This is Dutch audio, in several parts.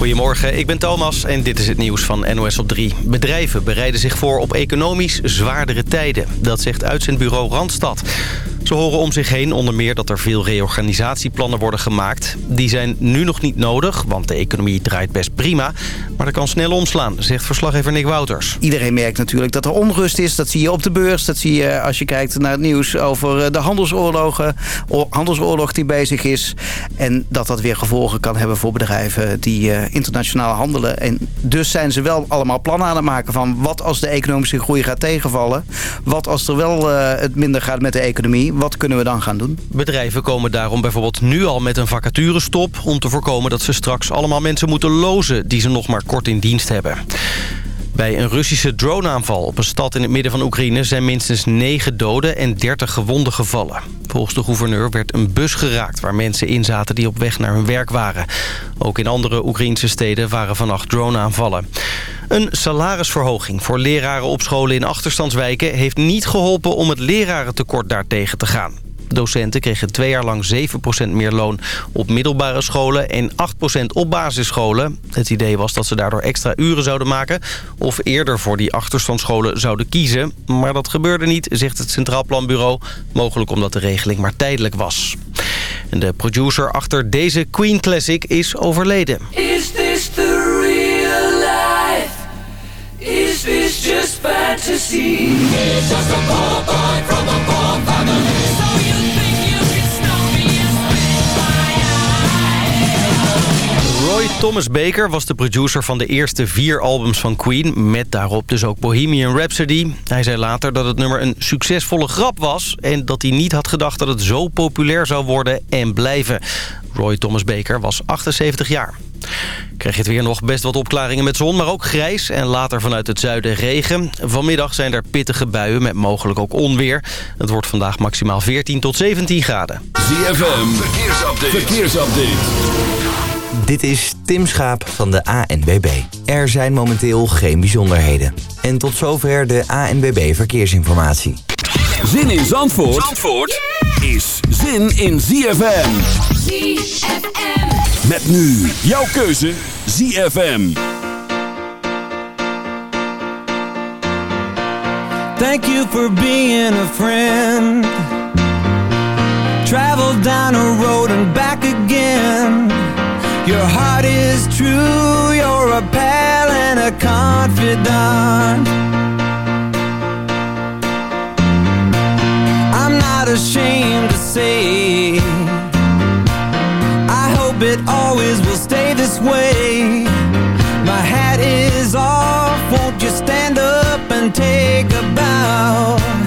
Goedemorgen, ik ben Thomas en dit is het nieuws van NOS op 3. Bedrijven bereiden zich voor op economisch zwaardere tijden. Dat zegt uitzendbureau Randstad. Ze horen om zich heen onder meer dat er veel reorganisatieplannen worden gemaakt. Die zijn nu nog niet nodig, want de economie draait best prima. Maar dat kan snel omslaan, zegt verslaggever Nick Wouters. Iedereen merkt natuurlijk dat er onrust is. Dat zie je op de beurs. Dat zie je als je kijkt naar het nieuws over eh, de handelsoorlogen, handelsoorlog die bezig is. En dat dat weer gevolgen kan hebben voor bedrijven die eh, internationaal handelen. En dus zijn ze wel allemaal plannen aan het maken van wat als de economische groei gaat tegenvallen. Wat als er wel uh, het minder gaat met de economie wat kunnen we dan gaan doen? Bedrijven komen daarom bijvoorbeeld nu al met een vacaturestop... om te voorkomen dat ze straks allemaal mensen moeten lozen... die ze nog maar kort in dienst hebben. Bij een Russische droneaanval op een stad in het midden van Oekraïne... zijn minstens 9 doden en 30 gewonden gevallen. Volgens de gouverneur werd een bus geraakt... waar mensen in zaten die op weg naar hun werk waren. Ook in andere Oekraïnse steden waren vannacht droneaanvallen. Een salarisverhoging voor leraren op scholen in achterstandswijken... heeft niet geholpen om het lerarentekort daartegen te gaan. Docenten kregen twee jaar lang 7% meer loon op middelbare scholen en 8% op basisscholen. Het idee was dat ze daardoor extra uren zouden maken of eerder voor die achterstandsscholen zouden kiezen. Maar dat gebeurde niet, zegt het Centraal Planbureau. Mogelijk omdat de regeling maar tijdelijk was. En de producer achter deze Queen Classic is overleden. Is this the real life? Is this just fantasy? It's just a poor boy from a Thomas Baker was de producer van de eerste vier albums van Queen... met daarop dus ook Bohemian Rhapsody. Hij zei later dat het nummer een succesvolle grap was... en dat hij niet had gedacht dat het zo populair zou worden en blijven. Roy Thomas Baker was 78 jaar. Krijg je het weer nog best wat opklaringen met zon, maar ook grijs en later vanuit het zuiden regen. Vanmiddag zijn er pittige buien met mogelijk ook onweer. Het wordt vandaag maximaal 14 tot 17 graden. ZFM, verkeersupdate. verkeersupdate. Dit is Tim Schaap van de ANBB. Er zijn momenteel geen bijzonderheden. En tot zover de ANBB Verkeersinformatie. Zin in Zandvoort, Zandvoort is zin in ZFM. ZFM. Met nu jouw keuze ZFM. Thank you for being a friend. Travel down a road and back again. Your heart is true, you're a pal and a confidant. I'm not ashamed to say, I hope it always will stay this way. My hat is off, won't you stand up and take a bow?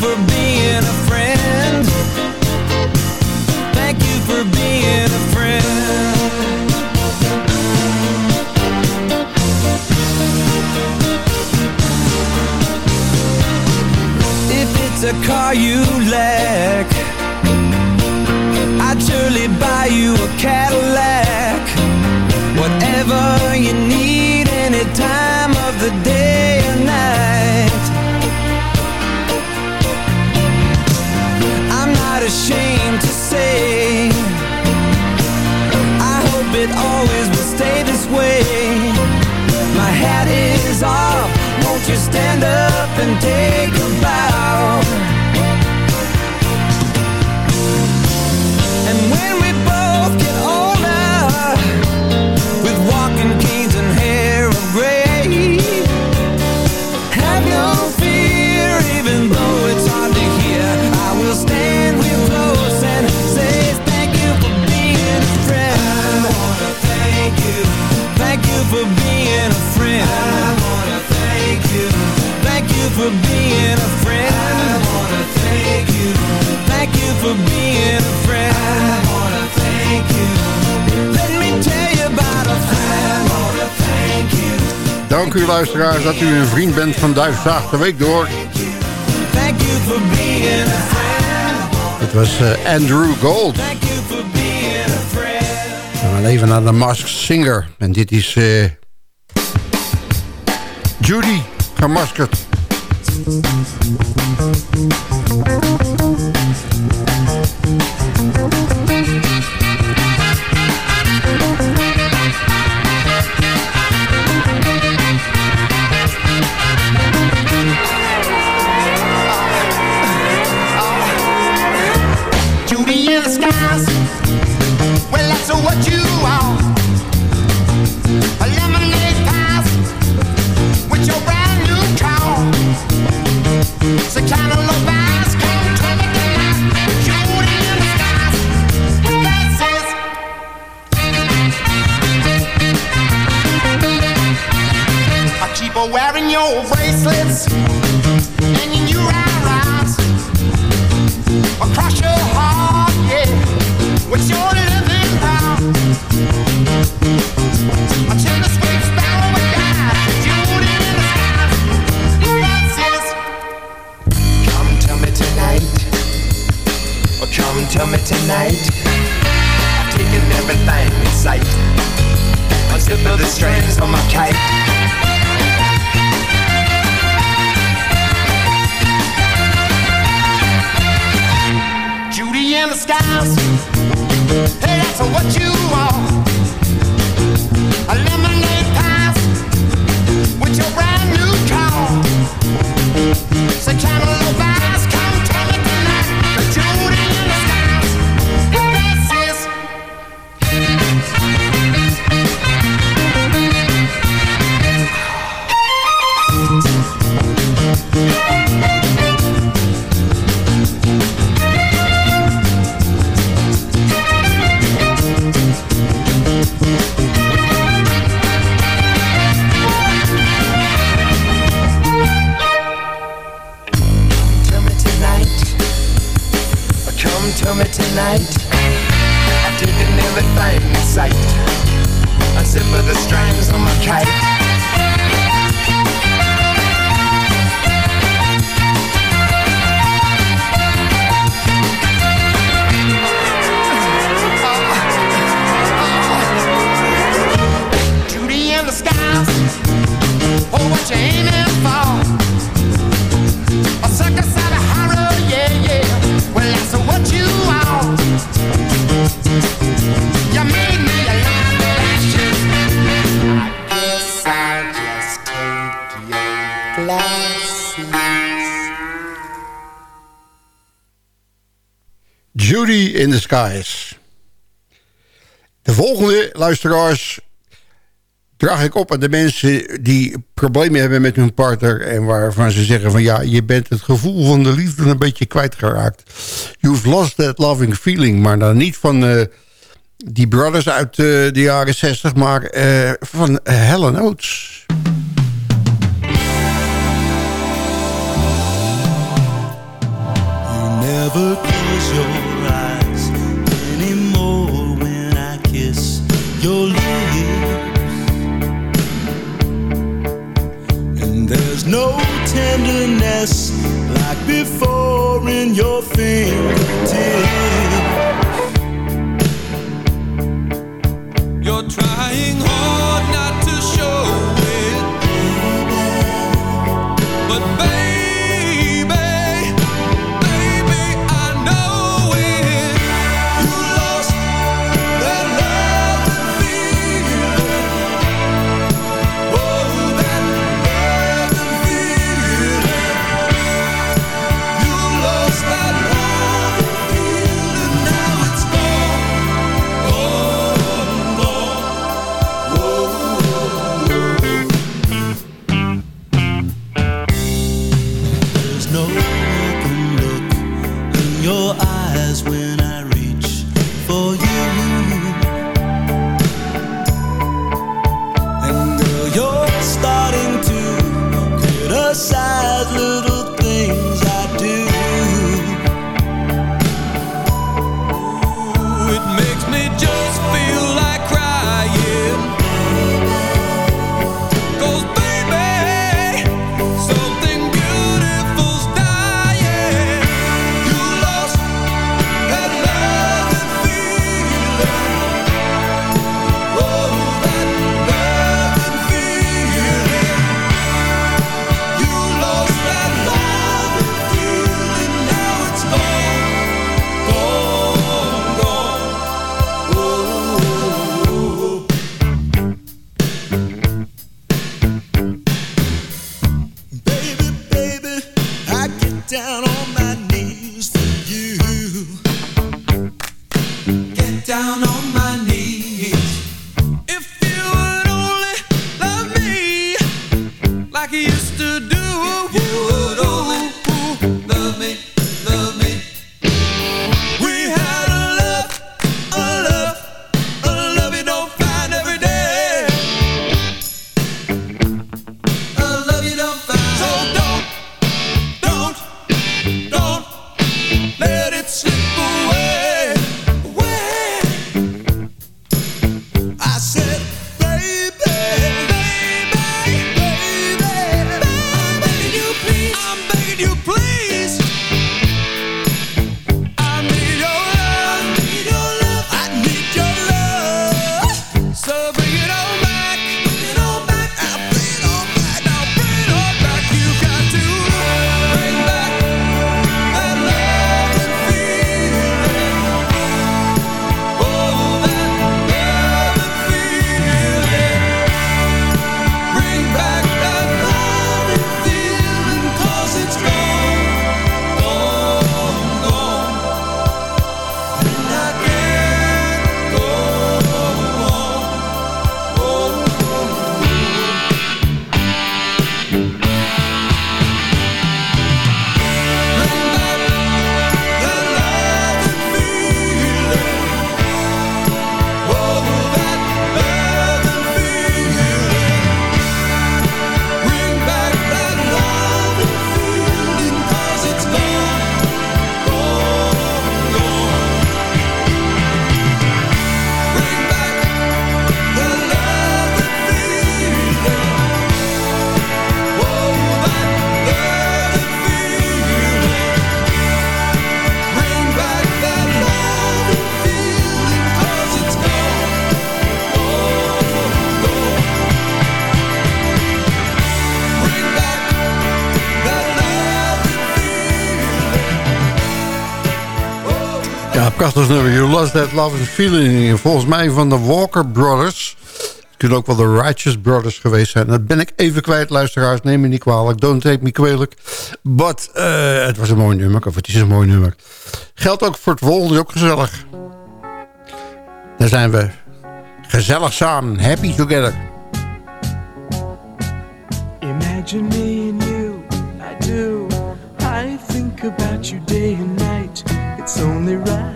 For being a friend. Thank you for being a friend. If it's a car you lack, I'd surely buy you a Cadillac. Whatever you need, any you stand up and take a bow? For being a friend. I wanna thank you. Thank you for being a friend. I wanna thank you. Let me tell you about a friend. I wanna thank you. Dank u luisteraars dat u een vriend bent van Duifzaag de Week door. Thank you for being a friend. Het was eh, Andrew Gold. Thank you for being a friend. We gaan even naar de Masked Singer. En dit is eh, Judy gemaskerd. Judy in the skies. Well, that's what you are. In the Skies. De volgende luisteraars draag ik op aan de mensen die problemen hebben met hun partner... en waarvan ze zeggen van ja, je bent het gevoel van de liefde een beetje kwijtgeraakt. You've lost that loving feeling, maar dan niet van eh, die brothers uit eh, de jaren 60, maar eh, van Helen Oates. You never close your your lips. And there's no tenderness like before in your fingertips. You're trying hard not to show it, but baby. Prachtig nummer. You Lost That Love and Feeling. Volgens mij van de Walker Brothers. Het kunnen ook wel de Righteous Brothers geweest zijn. Dat ben ik even kwijt, luisteraars. Neem me niet kwalijk. Don't take me kwalijk. But eh, het was een mooi nummer. Of het is een mooi nummer. Geldt ook voor het volgende. Ook gezellig. Daar zijn we. Gezellig samen. Happy together. Imagine me and you, I do. I think about you day and night. It's only right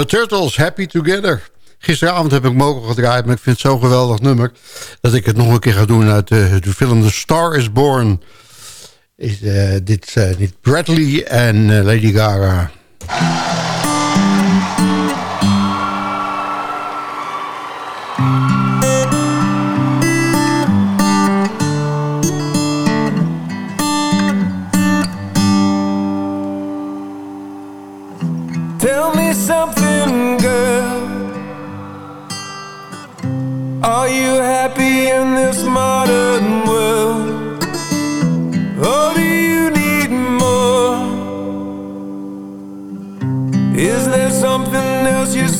The Turtles, Happy Together. Gisteravond heb ik al gedraaid, maar ik vind het zo'n geweldig nummer... dat ik het nog een keer ga doen uit eh, de film The Star is Born. Is eh, dit eh, niet Bradley en eh, Lady Gaga.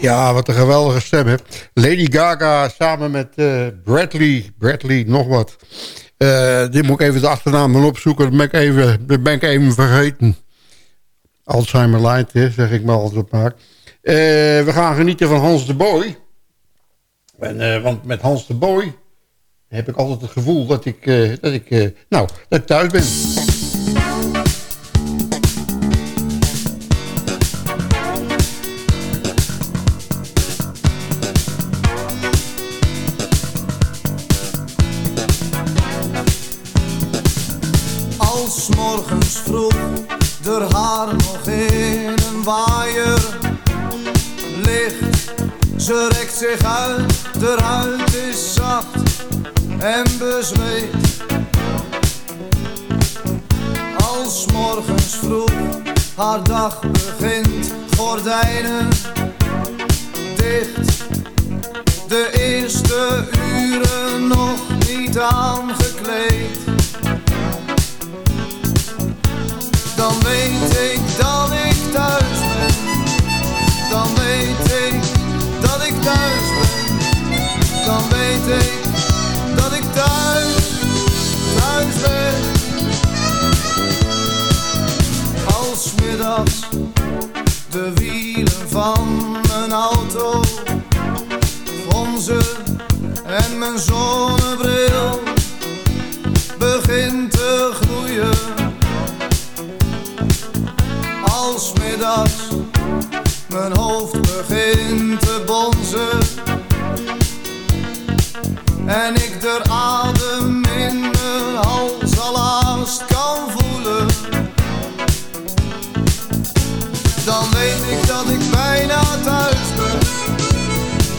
Ja, wat een geweldige stem, hè. Lady Gaga samen met eh, Bradley. Bradley, nog wat. Eh, dit moet ik even de achternaam opzoeken. Dat ben ik even, ben ik even vergeten. Alzheimer light, zeg ik maar altijd maar. Eh, we gaan genieten van Hans de Boy. En, want met Hans de Boy heb ik altijd het gevoel dat ik, dat ik, nou, dat ik thuis ben. Waaier ligt. Ze rekt zich uit, de huid is zacht en bezweet. Als morgens vroeg haar dag begint, gordijnen dicht. De eerste uren nog niet aangekleed. Dan weet ik dat ik thuis ben, dan weet ik dat ik thuis, thuis ben. Als middags de wielen van mijn auto fronsen en mijn zonnebril en ik de adem in mijn hals al haast kan voelen. Dan weet ik dat ik bijna thuis ben.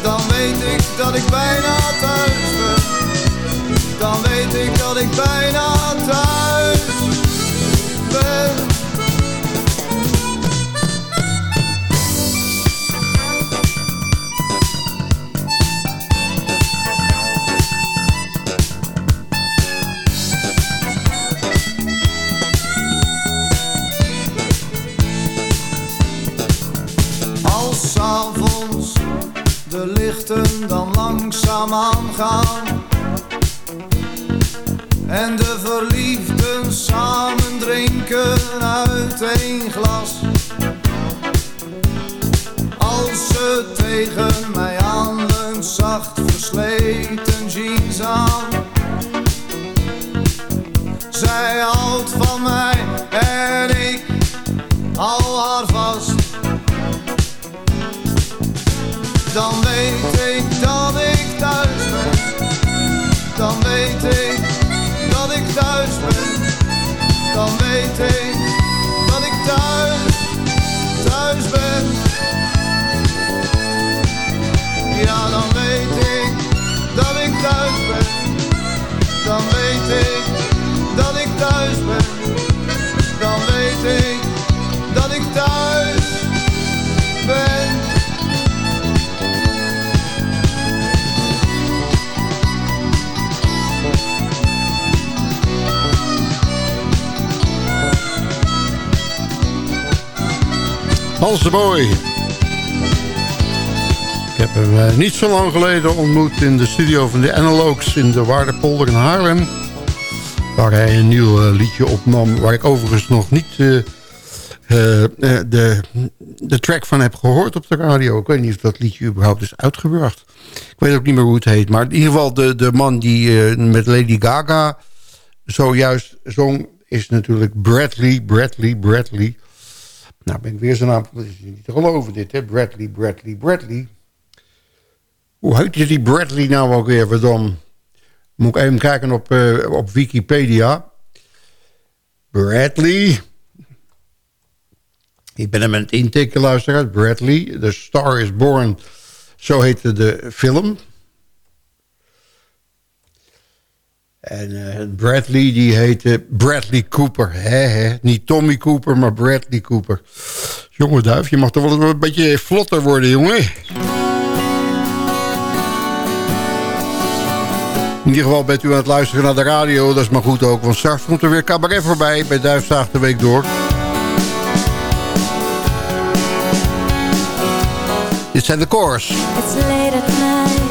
Dan weet ik dat ik bijna thuis ben. Dan weet ik dat ik bijna thuis ben. Aangaan En de verliefden samen drinken uit één glas. Als ze tegen mij aanleunt, zacht versleten jeans aan. Zij houdt van mij en ik hou haar vast. Dan weet ik Hans de Boy. Ik heb hem eh, niet zo lang geleden ontmoet in de studio van de Analogs in de Waardepolder in Haarlem. Waar hij een nieuw eh, liedje opnam, waar ik overigens nog niet eh, de, de track van heb gehoord op de radio. Ik weet niet of dat liedje überhaupt is uitgebracht. Ik weet ook niet meer hoe het heet. Maar in ieder geval de, de man die met Lady Gaga zojuist zong... is natuurlijk Bradley, Bradley, Bradley... Nou, ben ik weer zijn naam... Dat is niet te geloven dit, hè? Bradley, Bradley, Bradley. Hoe heet die Bradley nou ook weer, verdom? Moet ik even kijken op, eh, op Wikipedia. Bradley. Ik ben hem aan het intikken, luisteraars. Bradley, The Star is Born. Zo heette de film. En eh, Bradley, die heette Bradley Cooper. Hè, hè. Niet Tommy Cooper, maar Bradley Cooper. Jongen duif, je mag toch wel een beetje vlotter worden, jongen. In ieder geval bent u aan het luisteren naar de radio. Dat is maar goed ook, want straks komt er weer cabaret voorbij... bij Duifstaag de Week Door. Dit zijn de koors. It's late at night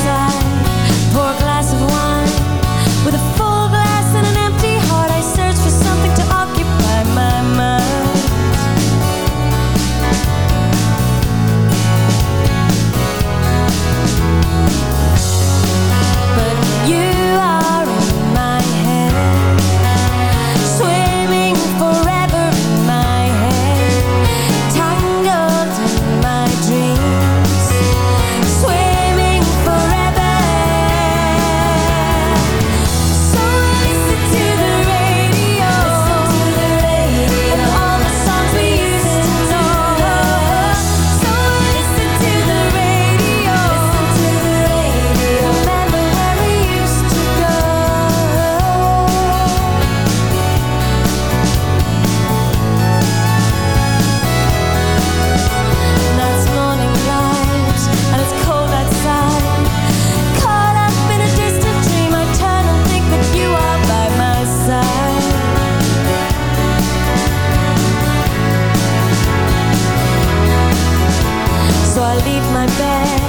I leave my bed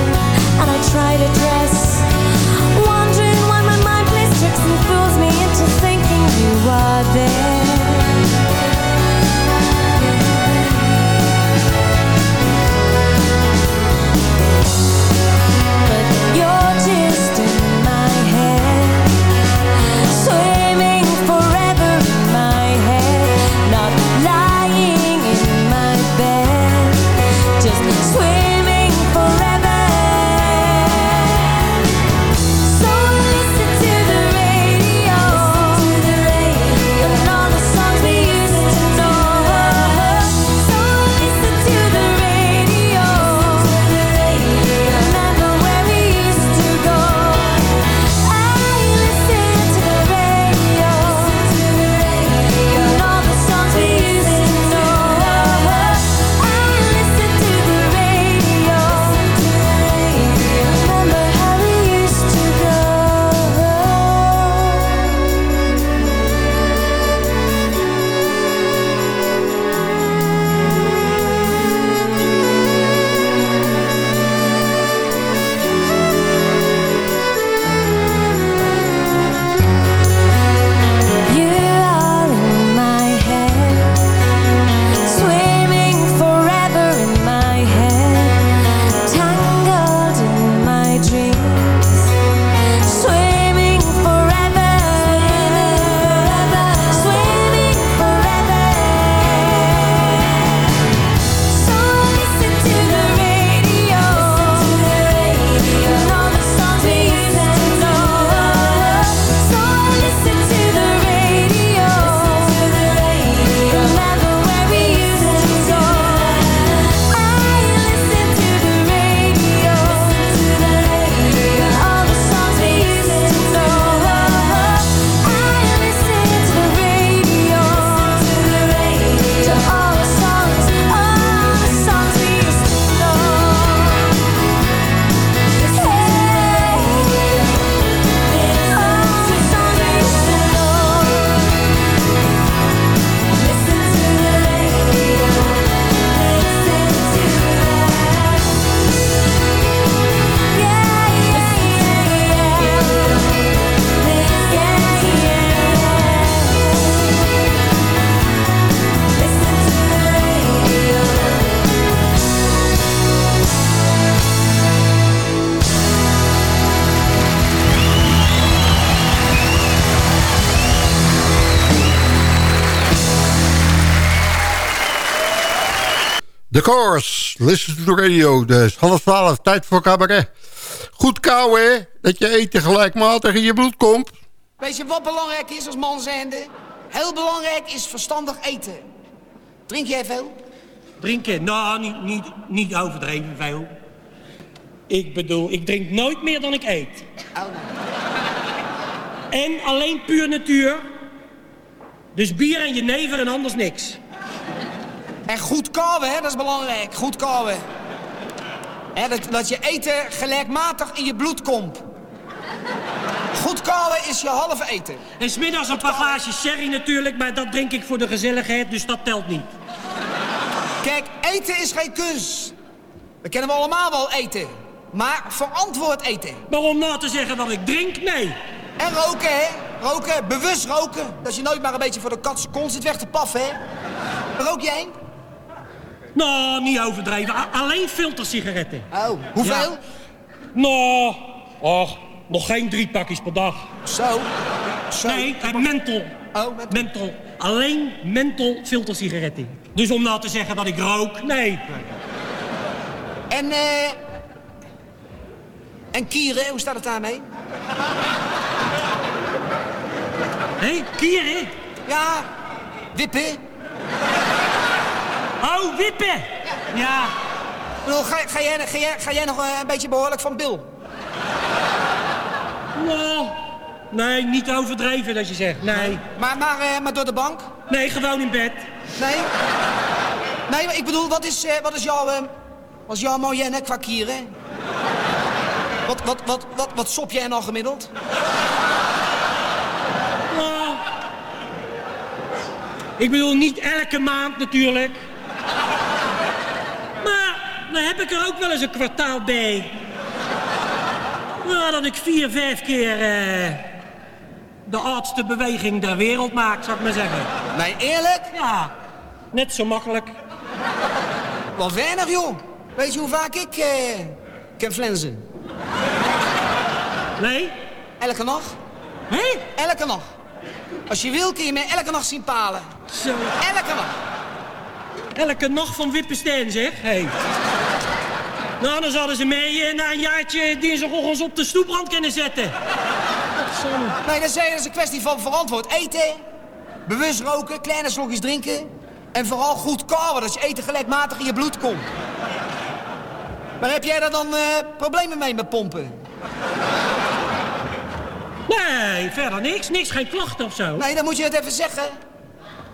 and I try to dress. The Course, listen to the radio. Dus half twaalf, tijd voor cabaret. Goed kou, hè? Dat je eten gelijkmatig in je bloed komt. Weet je wat belangrijk is als man zijnde? Heel belangrijk is verstandig eten. Drink jij veel? Drinken? Nou, niet, niet, niet overdreven veel. Ik bedoel, ik drink nooit meer dan ik eet. En alleen puur natuur. Dus bier en jenever en anders niks. En goed kauwen, hè? dat is belangrijk. Goed kauwen. Hè, dat, dat je eten gelijkmatig in je bloed komt. Goed kauwen is je halve eten. En smiddags een paar glaasjes sherry natuurlijk, maar dat drink ik voor de gezelligheid, dus dat telt niet. Kijk, eten is geen kunst. Dat kennen we allemaal wel eten. Maar verantwoord eten. Maar om na te zeggen dat ik drink, nee. En roken, hè? Roken, bewust roken. Dat je nooit maar een beetje voor de katse kont zit weg te paffen, hè? Rook jij? Nou, niet overdreven. A- alleen filtersigaretten. Oh, hoeveel? Ja. Nou, och, nog geen drie pakjes per dag. Zo? Zo. Nee, kijk, menthol. Oh, menthol. Alleen menthol filtersigaretten. Dus om nou te zeggen dat ik rook, nee. En, eh... En kieren, hoe staat het daarmee? Hé, kieren? Ja, wippen. Oh, wippen! Ja. Bedoel, Ga, ga, jij, ga, jij, ga jij nog eh, een beetje behoorlijk van Bill? Nou, nee, niet overdreven dat je zegt, nee. Maar, maar, eh, maar door de bank? Nee, gewoon in bed. Nee? Nee, maar ik bedoel, wat is, eh, wat is jouw, wat is jouw moyenne qua kieren? Wat, wat, wat, wat, wat sop jij nou gemiddeld? Nou, ik bedoel niet elke maand natuurlijk. Dan heb ik er ook wel eens een kwartaal bij. Nou, dat ik vier, vijf keer eh, de oudste beweging der wereld maak, zou ik maar zeggen. Nee, eerlijk? Ja, net zo makkelijk. Wat weinig, joh. Weet je hoe vaak ik eh, kan flensen? Nee? Elke nacht. Hé? Elke nacht. Als je wil, kun je mij elke nacht zien palen. Zo. Elke nacht. Elke nacht van Wippenstein, zeg. Hey. Nou, dan zouden ze mij eh, na een jaartje dinsdagochtends op de stoeprand kunnen zetten. Nee, dat is, dat is een kwestie van verantwoord eten. Bewust roken, kleine slokjes drinken. En vooral goed kauwen, dat je eten gelijkmatig in je bloed komt. Maar heb jij daar dan eh, problemen mee met pompen? Nee, verder niks. Niks, geen klachten of zo. Nee, dan moet je het even zeggen.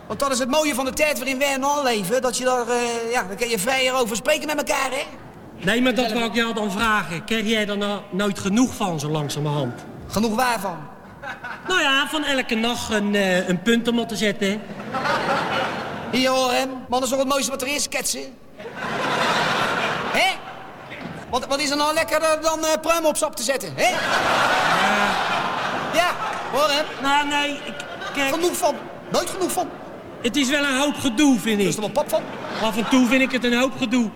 Want dat is het mooie van de tijd waarin wij en al leven. Dat je daar, eh, ja, dan kun je vrijer over spreken met elkaar, hè? Nee, maar dat wou ik jou dan vragen. Krijg jij er nou nooit genoeg van, zo langzamerhand? Genoeg waarvan? Nou ja, van elke nacht een, eh, een punt om op te zetten. Hier hoor hem. Man, is toch het mooiste wat er is, sketsen. Hè? Wat, wat is er nou lekkerder dan pruim op sap te zetten, hè? Ja, hoor hem. Nou, nee, ik, kijk... Genoeg van. Nooit genoeg van. Het is wel een hoop gedoe, vind ik. is er wel pap van? Af en toe vind ik het een hoop gedoe.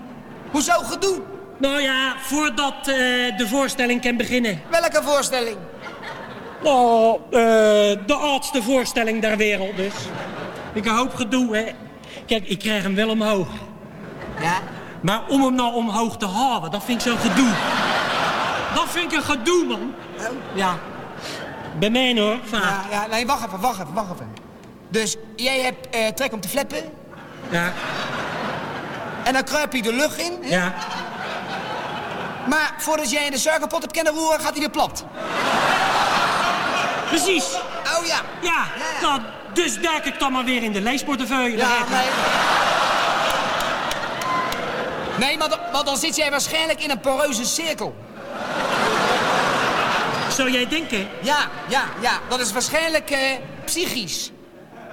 Hoezo gedoe? Nou ja, voordat eh, de voorstelling kan beginnen. Welke voorstelling? Nou, eh, de oudste voorstelling der wereld dus. Ik een hoop gedoe, hè. Kijk, ik krijg hem wel omhoog. Ja? Maar om hem nou omhoog te houden, dat vind ik zo'n gedoe. Dat vind ik een gedoe, man. Ja. Bij mij hoor, vaak. Ja, ja, nee, wacht even, wacht even, wacht even. Dus jij hebt eh, trek om te flappen. Ja. En dan kruip je de lucht in. hè? Ja. Maar voordat jij in de suikerpot hebt kunnen roeren, gaat hij weer plat. Precies. Oh ja. Ja, nou, dus duik ik dan maar weer in de leesportefeuille. Ja, nee. Nee, maar dan, maar dan zit jij waarschijnlijk in een poreuze cirkel. Zou jij denken? Ja, ja, ja. Dat is waarschijnlijk eh, psychisch.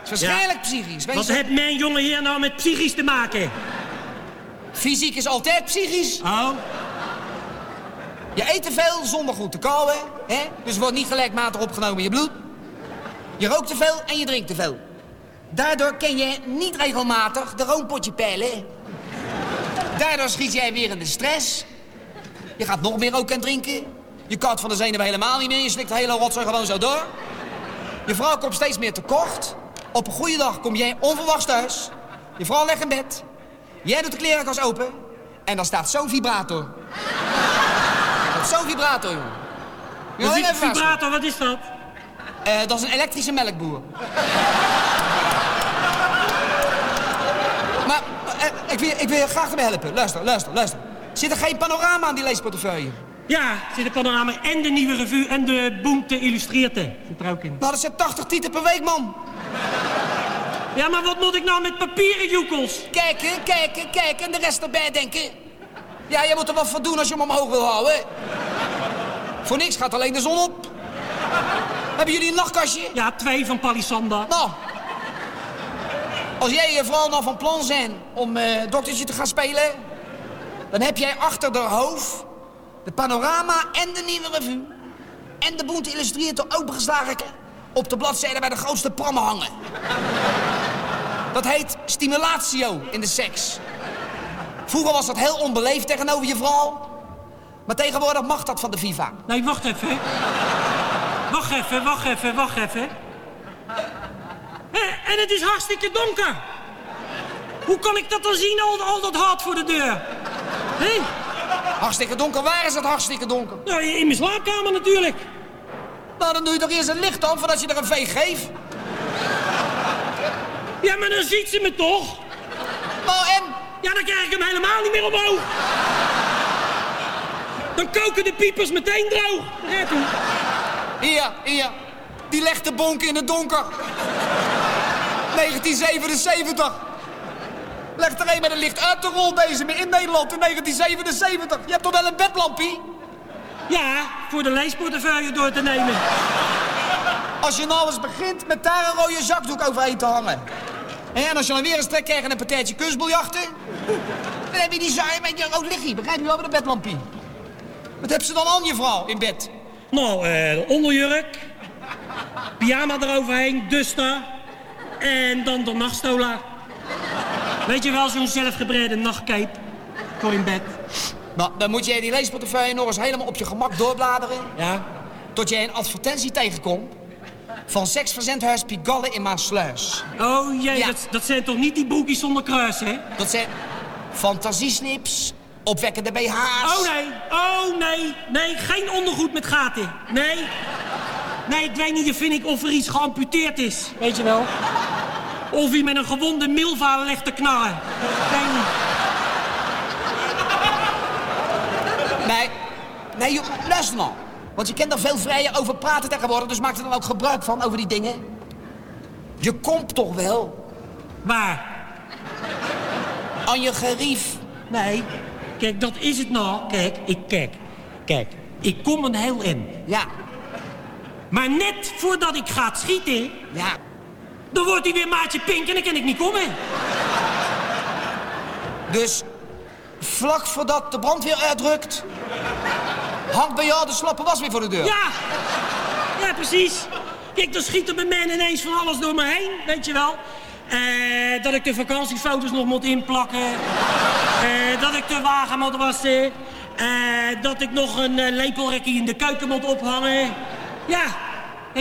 Waarschijnlijk psychisch. Wat je? heeft mijn jonge heer nou met psychisch te maken? Fysiek is altijd psychisch. Oh, Je eet te veel zonder goed te kauwen. Hè? Dus wordt niet gelijkmatig opgenomen in je bloed. Je rookt te veel en je drinkt te veel. Daardoor ken je niet regelmatig de roompotje peilen. Daardoor schiet jij weer in de stress. Je gaat nog meer roken en drinken. Je koudt van de zenuwen helemaal niet meer. Je slikt de hele rotzooi gewoon zo door. Je vrouw komt steeds meer tekort. Op een goede dag kom jij onverwachts thuis. Je vrouw legt in bed. Jij doet de klerenkast open. En dan staat zo'n vibrator. Zo'n vibrator, jongen. een vi- vibrator, wat is dat? Eh, dat is een elektrische melkboer. maar eh, ik, wil, ik wil je graag erbij helpen. Luister, luister, luister. Zit er geen panorama aan die leesportefeuille? Ja, zit een panorama en de nieuwe revue en de Boemte Illustreerte. Zit er ook in. Nou, dat zijn 80 tieten per week, man. Ja, maar wat moet ik nou met papieren joekels? Kijken, kijken, kijken en de rest erbij denken. Ja, je moet er wat voor doen als je hem omhoog wil houden. Voor niks gaat alleen de zon op. Hebben jullie een nachtkastje? Ja, twee van Palisanda. Nou, als jij je vooral nou van plan zijn om eh, doktertje te gaan spelen... dan heb jij achter de hoofd de panorama en de nieuwe revue... en de boente illustreert opengeslagen op de bladzijde bij de grootste prammen hangen. Dat heet stimulatio in de seks. Vroeger was dat heel onbeleefd tegenover je vrouw... maar tegenwoordig mag dat van de FIFA. Nee, wacht even. Wacht even, wacht even, wacht even. En het is hartstikke donker. Hoe kan ik dat dan zien, al, al dat hart voor de deur? Hé? Hartstikke donker, waar is het hartstikke donker? Nou, in mijn slaapkamer natuurlijk. Nou, dan doe je toch eerst een licht aan voordat je er een veeg geeft. Ja, maar dan ziet ze me toch? Nou, en? Ja, dan krijg ik hem helemaal niet meer omhoog. Dan koken de piepers meteen droog. Ja. Hier, hier. Die legt de bonk in het donker. 1977. Leg er een met een licht uit de rol deze me in Nederland in 1977. Je hebt toch wel een bedlampie? Ja, voor de leesportefeuille door te nemen. Als je nou eens begint met daar een rode zakdoek overheen te hangen. En als je dan weer een trek krijgt en een partijtje kunstbiljarten... Dan heb je die zaai met je rood lichtje. Begrijp je wel, met een bedlampie. Wat heb ze dan aan, je vrouw, in bed? Nou, eh, de onderjurk, pyjama eroverheen, duster en dan de nachtstola. Weet je wel, zo'n zelfgebreide nachtcape voor in bed. Nou, dan moet jij die leesportefeuille nog eens helemaal op je gemak doorbladeren. Ja. Tot jij een advertentie tegenkomt van seksverzendhuis Pigalle in Maasluis. Oh jee, Ja. dat, dat zijn toch niet die broekjes zonder kruis, hè? Dat zijn fantasiesnips, opwekkende BH's. Oh nee, oh nee, nee, geen ondergoed met gaten. Nee, nee, ik weet niet of vind ik of er iets geamputeerd is, weet je wel. Of hij met een gewonde milva legt te knallen. Niet. Nee, nee, joh, luister nou. Want je kent er veel vrijer over praten tegenwoordig, dus maak er dan ook gebruik van over die dingen. Je komt toch wel Waar? aan je gerief. Nee, kijk, dat is het nou. Kijk, ik kijk, kijk, ik kom een heel in. Ja, Maar net voordat ik ga schieten, ja. dan wordt hij weer maatje pink en dan kan ik niet komen. Dus vlak voordat de brandweer uitrukt, hangt bij jou de slappe was weer voor de deur. Ja, ja, precies. Kijk, dan schiet er bij ineens van alles door me heen, weet je wel. Eh, dat ik de vakantiefoto's nog moet inplakken. Eh, dat ik de wagen moet wassen. Eh, dat ik nog een lepelrekje in de keuken moet ophangen. Ja,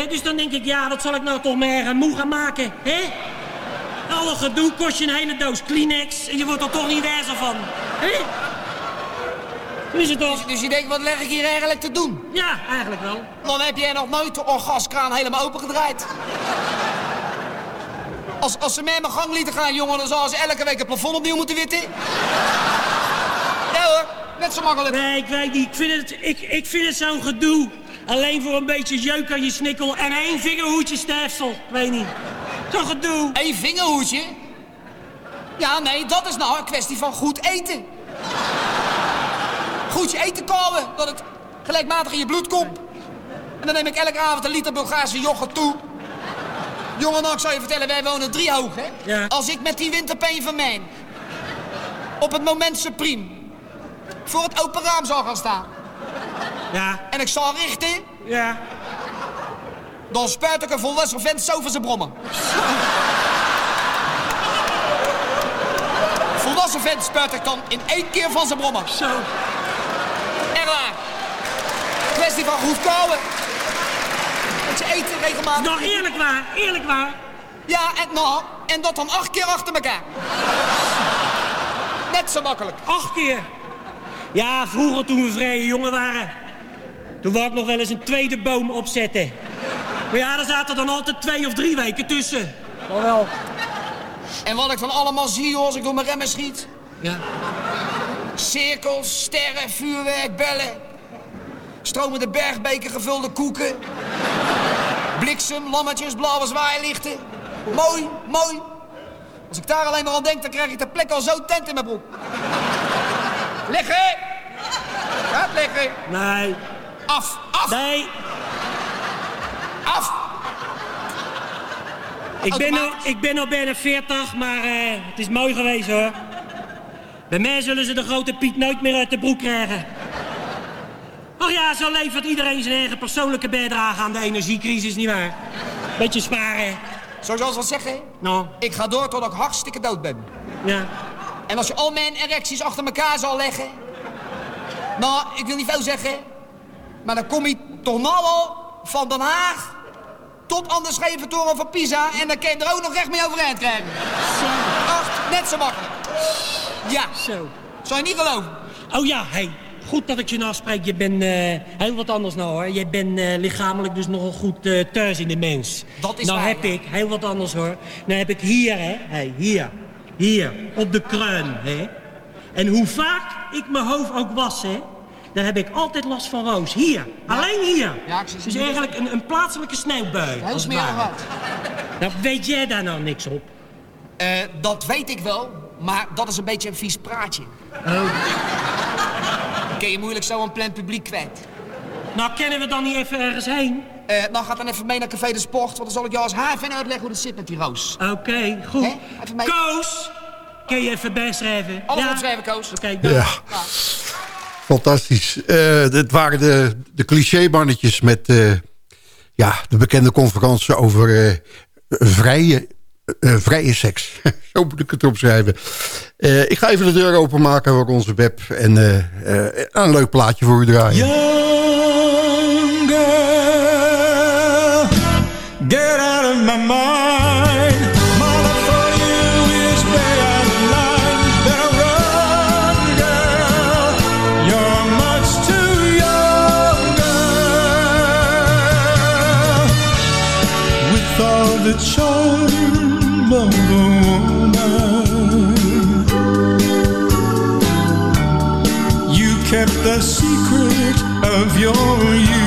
dus dan denk ik, ja, wat zal ik nou toch meer moe gaan maken, hè? Alle gedoe kost je een hele doos Kleenex en je wordt er toch niet wijzer van. Hoe is het toch? Dus je denkt, wat leg ik hier eigenlijk te doen? Ja, eigenlijk wel. Dan heb jij nog nooit de orgaskraan helemaal opengedraaid. Als, als ze mij mijn gang lieten gaan, jongen, dan zouden ze elke week het plafond opnieuw moeten witten. Ja hoor, net zo makkelijk. Nee, ik weet niet. Ik vind het, ik, ik vind het zo'n gedoe. Alleen voor een beetje jeuk aan je snikkel en één vingerhoedje sterfsel. Ik weet niet. Zo'n gedoe. Eén vingerhoedje? Ja, nee, dat is nou een kwestie van goed eten. Goed je eten kouwen, dat het gelijkmatig in je bloed komt. En dan neem ik elke avond een liter Bulgaarse yoghurt toe. Jongen, nou, ik zou je vertellen, wij wonen driehoog, hè? Ja. Als ik met die winterpeen van mij op het moment supreme voor het open raam zou gaan staan Ja, en ik zou richten, ja. dan spuit ik een volwassen vent zo van zijn brommen. Volwassen vent spuit ik dan in één keer van zijn brommen. Zo. Echt waar. Kwestie van goed kouwen. Je eten regelmatig... Nou, eerlijk waar, eerlijk waar. Ja, en, nou, en dat dan acht keer achter elkaar. Net zo makkelijk. Acht keer. Ja, vroeger toen we vrije jongen waren. Toen wou ik nog wel eens een tweede boom opzetten. Maar ja, daar zaten dan altijd twee of drie weken tussen. Oh wel. En wat ik van allemaal zie hoor, als ik door mijn remmen schiet. Ja. Cirkels, sterren, vuurwerk, bellen. Stromende bergbeken, gevulde koeken. Bliksem, lammetjes, blauwe zwaailichten. Mooi, mooi. Als ik daar alleen maar aan denk, dan krijg ik ter plekke al zo tent in mijn broek. Liggen! Gaat liggen! Nee, Af, af, nee. af! Ik ben, al, ik ben al bijna 40, maar eh, het is mooi geweest hoor. Bij mij zullen ze de grote Piet nooit meer uit de broek krijgen. Ach ja, zo levert iedereen zijn eigen persoonlijke bijdrage aan de energiecrisis, nietwaar? Beetje sparen. Zo zoals wat zeggen, Nou, ik ga door tot ik hartstikke dood ben. ja. En als je al mijn erecties achter elkaar zal leggen... Nou, ik wil niet veel zeggen... Maar dan kom je toch nou al van Den Haag... tot aan de Scheventoren van Pisa... en dan kan je er ook nog recht mee overeind krijgen. Acht, net zo makkelijk. Ja, Zo. zou je niet geloven. Oh ja, hey. Goed dat ik je nou spreek. Je bent eh, heel wat anders nou hoor. Je bent eh, lichamelijk dus nogal goed eh, thuis in de mens. Dat is nou waar, heb ja. ik heel wat anders hoor. Nou heb ik hier hè. Hey, hier. Hier. Op de kruin hè. En hoe vaak ik mijn hoofd ook was hè. Daar heb ik altijd last van roos. Hier, alleen hier. Ja, ik eigenlijk een, een plaatselijke sneeuwbui. Heel smerig wat. Nou, weet jij daar nou niks op? Eh, dat weet ik wel, maar dat is een beetje een vies praatje. Oh. Kun je moeilijk zo een plan publiek kwijt. Nou, kennen we dan niet even ergens heen? Eh, nou, ga dan even mee naar Café de Sport, want dan zal ik jou als haven uitleggen hoe het zit met die roos. Oké, goed. Koos! Kun je even bijschrijven? Alles ja? opschrijven, Koos. Oké, okay, ja. Fantastisch. Eh, uh, het waren de, de cliché-mannetjes met eh, ja, de bekende conferentie over eh, vrije, vrije seks. Zo moet ik het opschrijven. ik ga even de deur openmaken voor onze web en een leuk plaatje voor u draaien. charm of a woman. You kept the secret of your youth.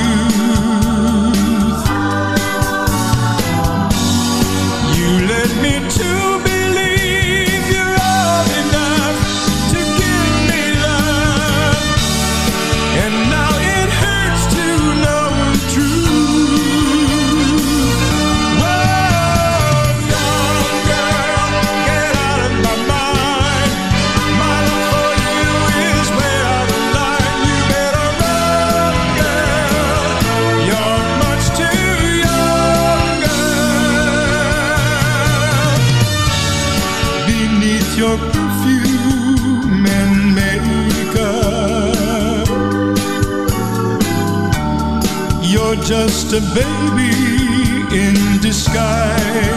just a baby in disguise.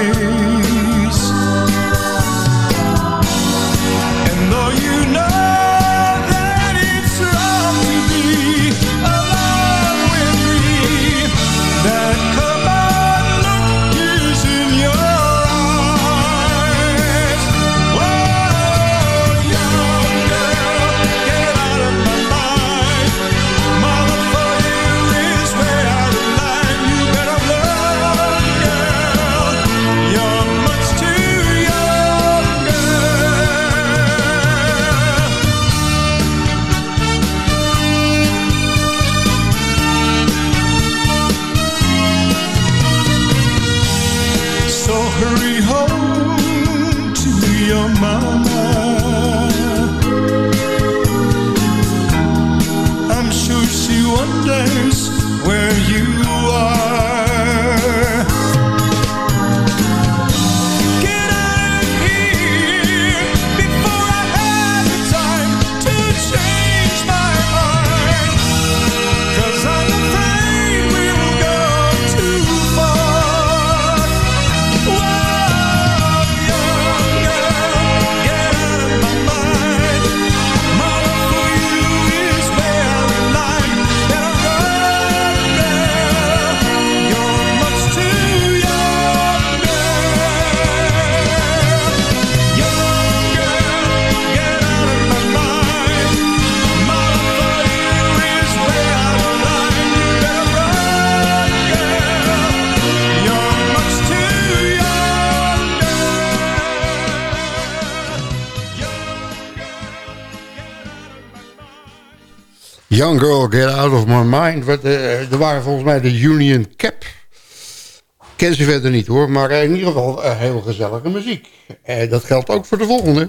Young Girl, Get Out of My Mind. Wat, eh, er waren volgens mij de Union Cap. Ken ze verder niet hoor, maar in ieder geval eh, heel gezellige muziek. Uh, dat geldt ook voor de volgende.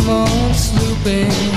someone snooping.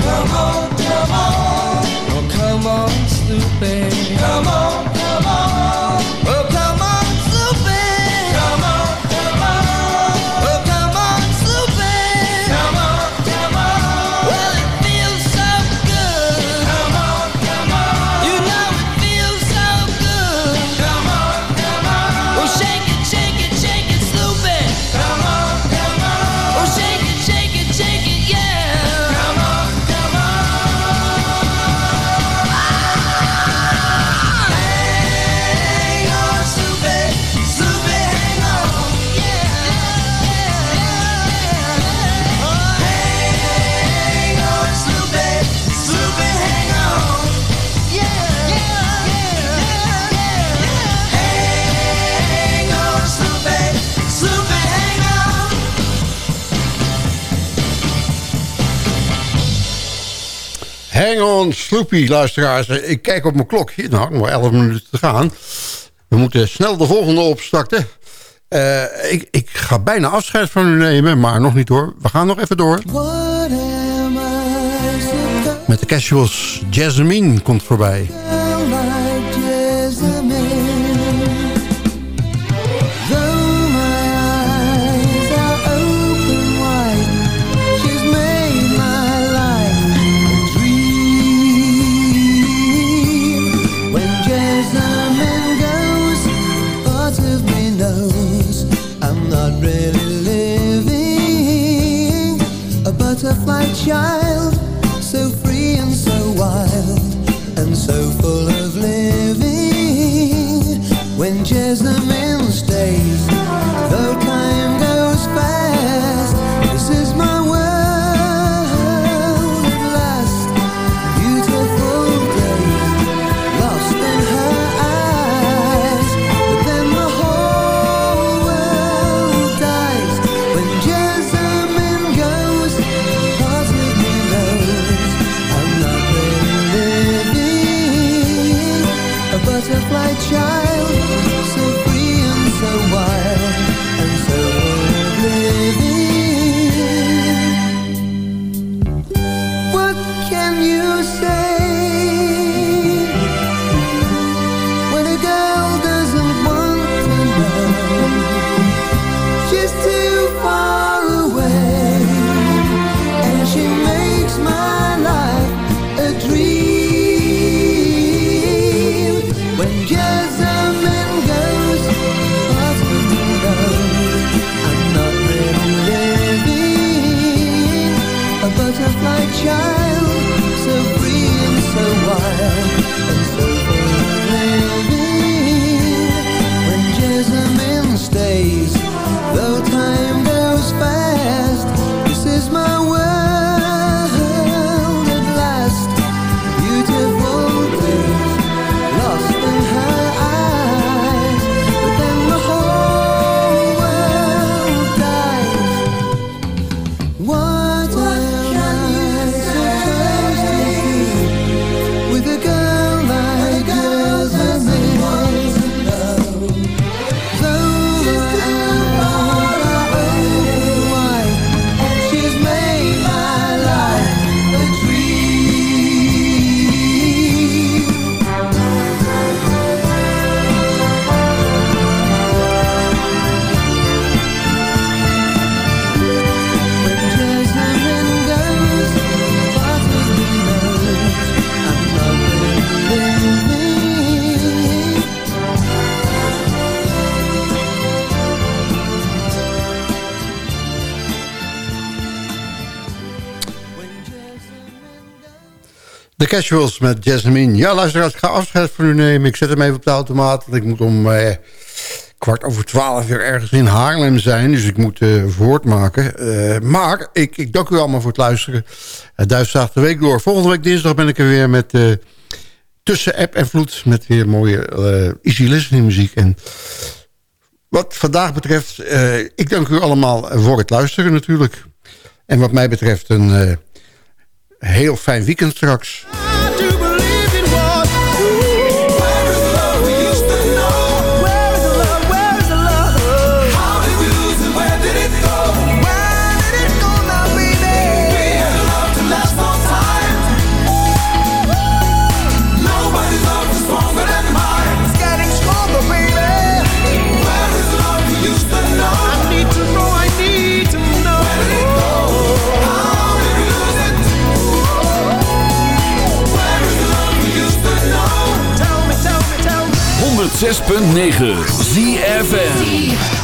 Hang on, Sloopy, luisteraars. Ik kijk op mijn klok. Hier, nou, nog 11 minuten te gaan. We moeten snel de volgende opstarten. Eh, ik, ik ga bijna afscheid van u nemen, maar nog niet hoor. We gaan nog even door. Met de casuals. Jasmine komt voorbij. Child, so free and so wild, and so full of living. When Jessamine De Casuals met Jasmine. Ja, luisteraars, ik ga afscheid van u nemen. Ik zet hem even op de automaat. Want ik moet om eh, kwart over twaalf weer ergens in Haarlem zijn. Dus ik moet eh, voortmaken. Eh, maar ik, ik dank u allemaal voor het luisteren. Duif zaagt de week door. Volgende week dinsdag ben ik er weer met... eh, tussen app en vloed. Met weer mooie eh, easy listening muziek. En wat vandaag betreft... ik dank u allemaal voor het luisteren natuurlijk. En wat mij betreft een... heel fijn weekend straks. Honderd zes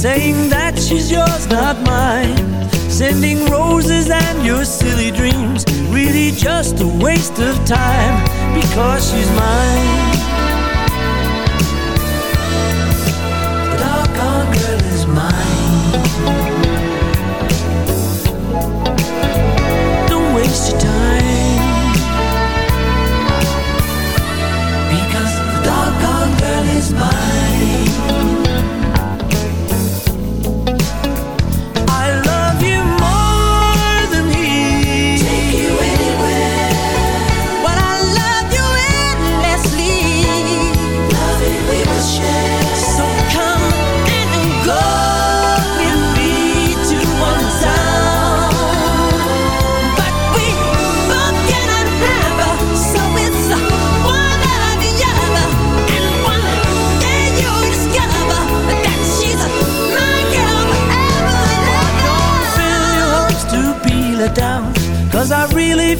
Saying that she's yours, not mine. Sending roses and your silly dreams, really just a waste of time because she's mine. The doggone girl is mine. Don't waste your time. Because the doggone girl is mine.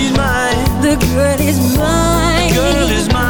she's mine. The girl is mine The Girl is mine.